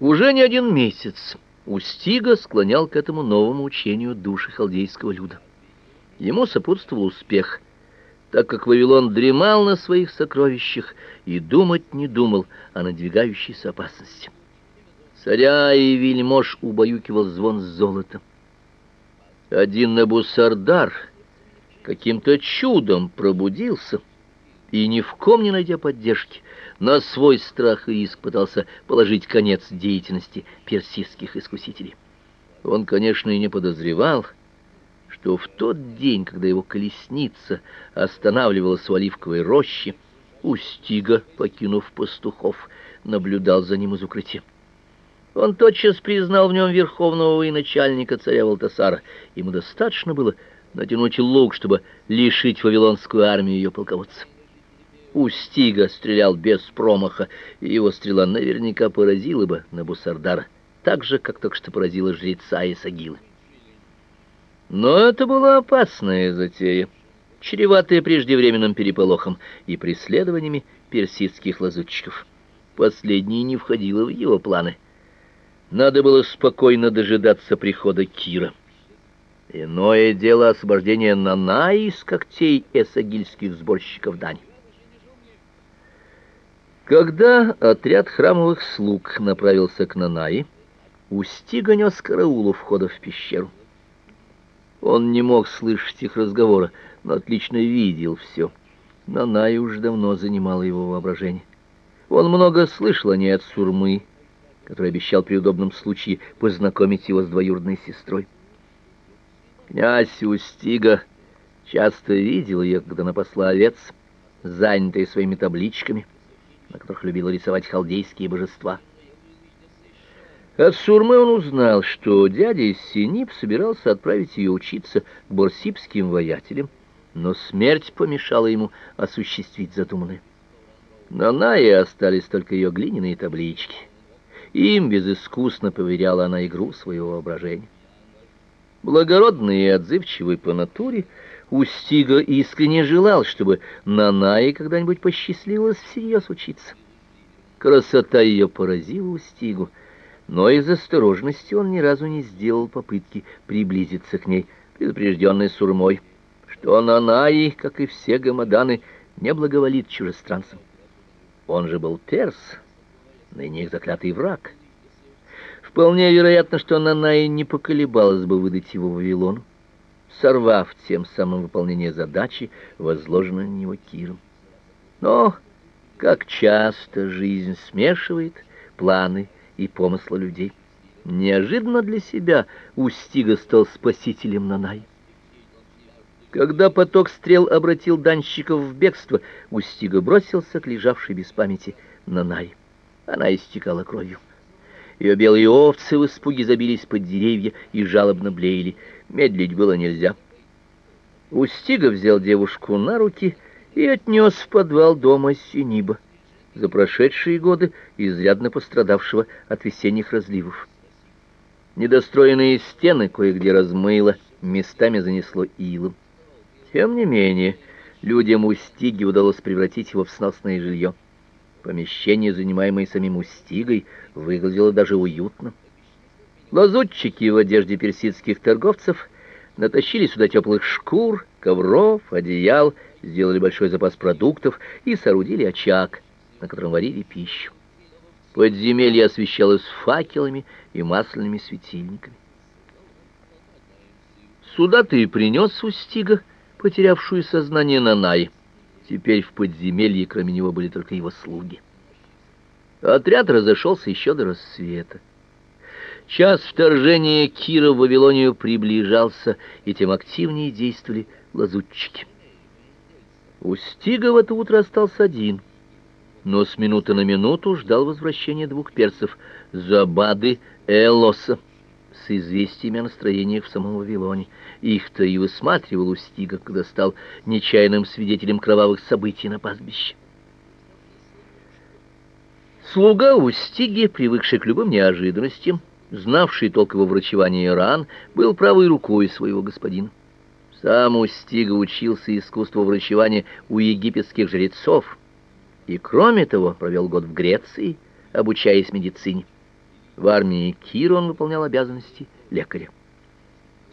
Уже не один месяц Устига склонял к этому новому учению души халдейского люда. Ему сопутствовал успех, так как Вавилон дремал на своих сокровищах и думать не думал о надвигающейся опасности. Царя и вельмож убаюкивал звон золота. Один Набусардар каким-то чудом пробудился и, ни в ком не найдя поддержки, на свой страх и риск пытался положить конец деятельности персидских искусителей. Он, конечно, и не подозревал, что в тот день, когда его колесница останавливалась в оливковой роще, Устига, покинув пастухов, наблюдал за ним из укрытия. Он тотчас признал в нем верховного военачальника царя Валтасара. Ему достаточно было натянуть лук, чтобы лишить вавилонскую армию ее полководца. Устига стрелял без промаха, и его стрела наверняка поразила бы Набусардара, так же, как только что поразила жреца Исагилы. Но это была опасная затея, чреватая преждевременным переполохом и преследованиями персидских лазутчиков. Последнее не входило в его планы. Надо было спокойно дожидаться прихода Кира. Иное дело освобождения Нанаи из когтей эсагильских сборщиков дани. Когда отряд храмовых слуг направился к Нанаи, Устига нес караул у входа в пещеру. Он не мог слышать их разговора, но отлично видел все. Нанай уж давно занимала его воображение. Он много слышал о ней от Сурмы, который обещал при удобном случае познакомить его с двоюродной сестрой. Князь Устига часто видел ее, когда она посла овец, занятые своими табличками — на которых любила рисовать халдейские божества. От Сурмы он узнал, что дядя Синип собирался отправить ее учиться к борсипским воятелям, но смерть помешала ему осуществить задуманное. На Нае остались только ее глиняные таблички. Им безыскусно поверяла она игру своего воображения. Благородный и отзывчивый по натуре, Устига искренне желал, чтобы Нанае когда-нибудь посчастливилось всерьез учиться. Красота ее поразила Устигу, но из осторожности он ни разу не сделал попытки приблизиться к ней, предупрежденный сурмой, что Нанаи, как и все гамаданы, не благоволит чужестранцам. Он же был перс, ныне их заклятый враг. Вполне вероятно, что Нанаи не поколебалась бы выдать его Вавилону сорвав тем самым выполнение задачи, возложенной на него Киром. Но как часто жизнь смешивает планы и помыслы людей. Неожиданно для себя Устига стал спасителем Нанай. Когда поток стрел обратил данщиков в бегство, Устига бросился к лежавшей без памяти Нанай. Она истекала кровью. Ее белые овцы в испуге забились под деревья и жалобно блеяли. Медлить было нельзя. Устига взял девушку на руки и отнес в подвал дома Синиба, за прошедшие годы изрядно пострадавшего от весенних разливов. Недостроенные стены кое-где размыло, местами занесло илом. Тем не менее, людям Устиги удалось превратить его в сносное жилье. Помещение, занимаемое самим Устигой, выглядело даже уютно. Лазутчики в одежде персидских торговцев натащили сюда теплых шкур, ковров, одеял, сделали большой запас продуктов и соорудили очаг, на котором варили пищу. Подземелье освещалось факелами и масляными светильниками. Сюда ты и принес Устига, потерявшую сознание Нанай. Теперь в подземелье, кроме него, были только его слуги. Отряд разошелся еще до рассвета. Час вторжения Кира в Вавилонию приближался, и тем активнее действовали лазутчики. Устига в это утро остался один, но с минуты на минуту ждал возвращения двух персов — Забады Элоса, с известиями о настроениях в самом Вавилоне. Их-то и высматривал Устига, когда стал нечаянным свидетелем кровавых событий на пастбище. Слуга Устиги, привыкший к любым неожиданностям, знавший толк его врачевания ран, был правой рукой своего господина. Сам Устига учился искусству врачевания у египетских жрецов и, кроме того, провел год в Греции, обучаясь медицине. В армии Кира он выполнял обязанности лекаря.